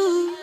you.